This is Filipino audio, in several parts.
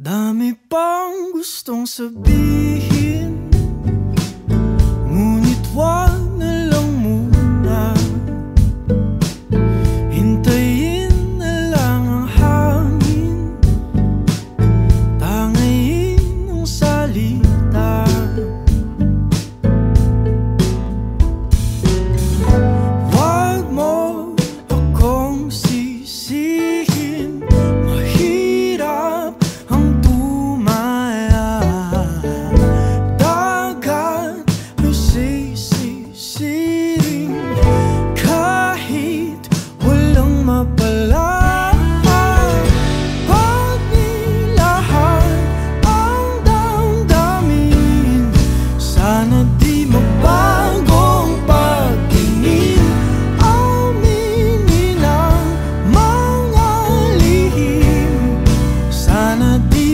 Dami pang gustong sabihin. wanna be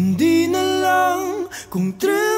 Hindi na lang kung trip